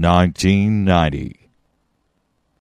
1990.